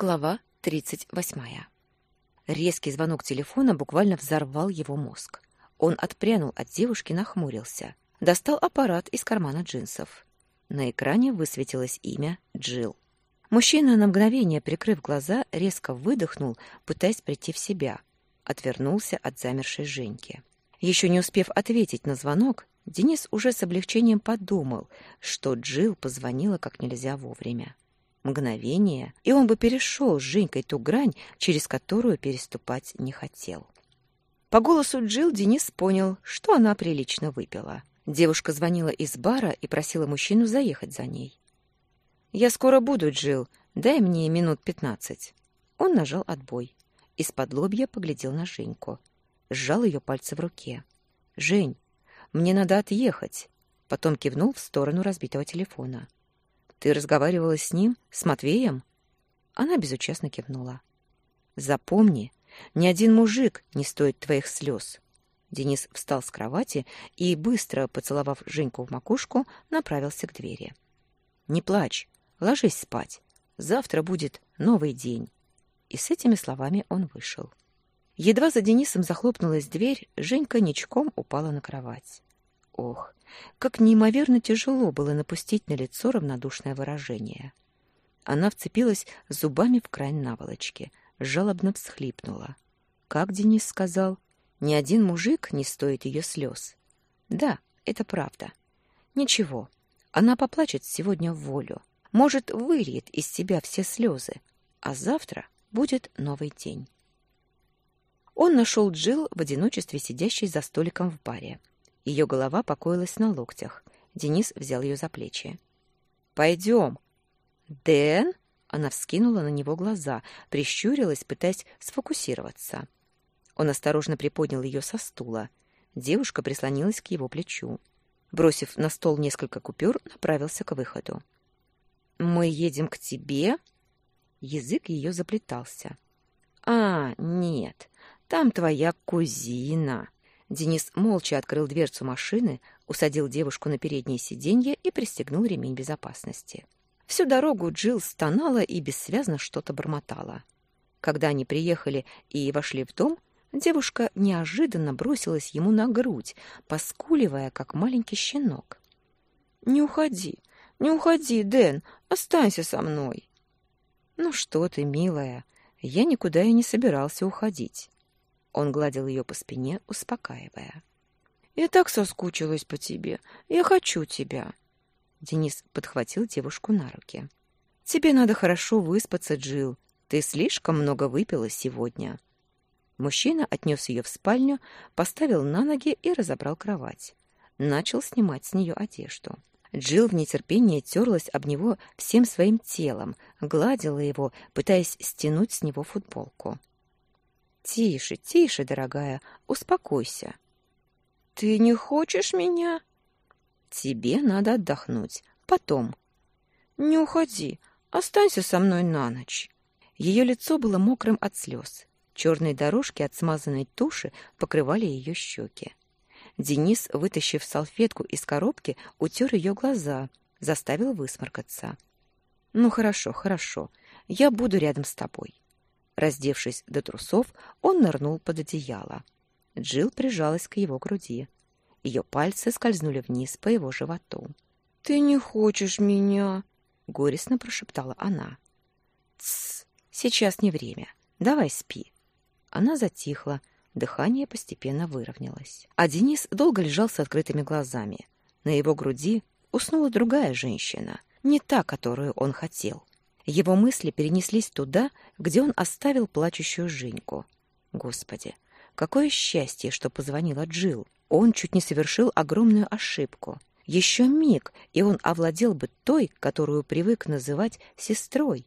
Глава 38. Резкий звонок телефона буквально взорвал его мозг. Он отпрянул от девушки, нахмурился. Достал аппарат из кармана джинсов. На экране высветилось имя Джил. Мужчина на мгновение, прикрыв глаза, резко выдохнул, пытаясь прийти в себя. Отвернулся от замершей Женьки. Еще не успев ответить на звонок, Денис уже с облегчением подумал, что Джил позвонила как нельзя вовремя. Мгновение, и он бы перешел с Женькой ту грань, через которую переступать не хотел. По голосу Джил Денис понял, что она прилично выпила. Девушка звонила из бара и просила мужчину заехать за ней. «Я скоро буду, Джил. Дай мне минут пятнадцать». Он нажал отбой. Из-под лобья поглядел на Женьку. Сжал ее пальцы в руке. «Жень, мне надо отъехать». Потом кивнул в сторону разбитого телефона. Ты разговаривала с ним, с Матвеем? Она безучастно кивнула. Запомни, ни один мужик не стоит твоих слез. Денис встал с кровати и, быстро поцеловав Женьку в макушку, направился к двери. «Не плачь, ложись спать. Завтра будет новый день». И с этими словами он вышел. Едва за Денисом захлопнулась дверь, Женька ничком упала на кровать. Ох, как неимоверно тяжело было напустить на лицо равнодушное выражение. Она вцепилась зубами в край наволочки, жалобно всхлипнула. Как Денис сказал, ни один мужик не стоит ее слез. Да, это правда. Ничего, она поплачет сегодня в волю. Может, выльет из себя все слезы, а завтра будет новый день. Он нашел Джил в одиночестве сидящей за столиком в баре. Ее голова покоилась на локтях. Денис взял ее за плечи. «Пойдем». «Дэн?» Она вскинула на него глаза, прищурилась, пытаясь сфокусироваться. Он осторожно приподнял ее со стула. Девушка прислонилась к его плечу. Бросив на стол несколько купюр, направился к выходу. «Мы едем к тебе?» Язык ее заплетался. «А, нет, там твоя кузина». Денис молча открыл дверцу машины, усадил девушку на переднее сиденье и пристегнул ремень безопасности. Всю дорогу Джилл стонала и бессвязно что-то бормотала. Когда они приехали и вошли в дом, девушка неожиданно бросилась ему на грудь, поскуливая, как маленький щенок. «Не уходи, не уходи, Дэн, останься со мной». «Ну что ты, милая, я никуда и не собирался уходить. Он гладил ее по спине, успокаивая. «Я так соскучилась по тебе. Я хочу тебя». Денис подхватил девушку на руки. «Тебе надо хорошо выспаться, Джил. Ты слишком много выпила сегодня». Мужчина отнес ее в спальню, поставил на ноги и разобрал кровать. Начал снимать с нее одежду. Джил в нетерпении терлась об него всем своим телом, гладила его, пытаясь стянуть с него футболку. Тише, тише, дорогая, успокойся. Ты не хочешь меня? Тебе надо отдохнуть. Потом. Не уходи. Останься со мной на ночь. Ее лицо было мокрым от слез. Черные дорожки от смазанной туши покрывали ее щеки. Денис, вытащив салфетку из коробки, утер ее глаза, заставил высморкаться. «Ну хорошо, хорошо. Я буду рядом с тобой. Раздевшись до трусов, он нырнул под одеяло. Джил прижалась к его груди. Ее пальцы скользнули вниз по его животу. «Ты не хочешь меня?» — горестно прошептала она. «Тссс, сейчас не время. Давай спи». Она затихла, дыхание постепенно выровнялось. А Денис долго лежал с открытыми глазами. На его груди уснула другая женщина, не та, которую он хотел. Его мысли перенеслись туда, где он оставил плачущую Женьку. Господи, какое счастье, что позвонила Джил. Он чуть не совершил огромную ошибку. Еще миг, и он овладел бы той, которую привык называть сестрой.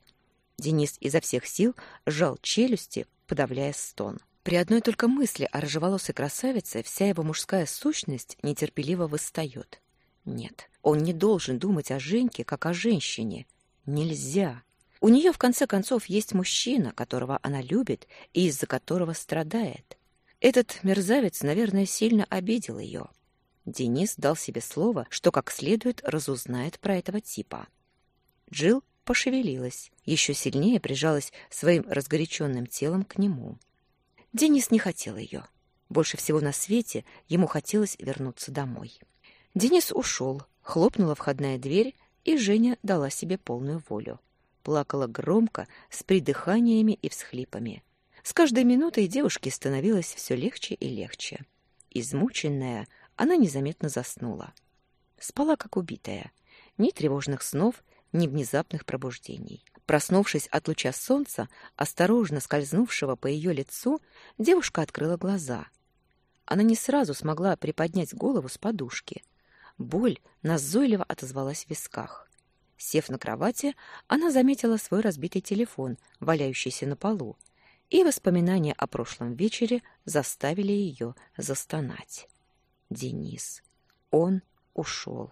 Денис изо всех сил сжал челюсти, подавляя стон. При одной только мысли о рыжеволосой красавице вся его мужская сущность нетерпеливо восстает. Нет, он не должен думать о Женьке, как о женщине. Нельзя. У нее, в конце концов, есть мужчина, которого она любит и из-за которого страдает. Этот мерзавец, наверное, сильно обидел ее. Денис дал себе слово, что как следует разузнает про этого типа. Джил пошевелилась, еще сильнее прижалась своим разгоряченным телом к нему. Денис не хотел ее. Больше всего на свете ему хотелось вернуться домой. Денис ушел, хлопнула входная дверь, и Женя дала себе полную волю. Плакала громко, с придыханиями и всхлипами. С каждой минутой девушке становилось все легче и легче. Измученная, она незаметно заснула. Спала, как убитая. Ни тревожных снов, ни внезапных пробуждений. Проснувшись от луча солнца, осторожно скользнувшего по ее лицу, девушка открыла глаза. Она не сразу смогла приподнять голову с подушки. Боль назойливо отозвалась в висках. Сев на кровати, она заметила свой разбитый телефон, валяющийся на полу, и воспоминания о прошлом вечере заставили ее застонать. Денис. Он ушел.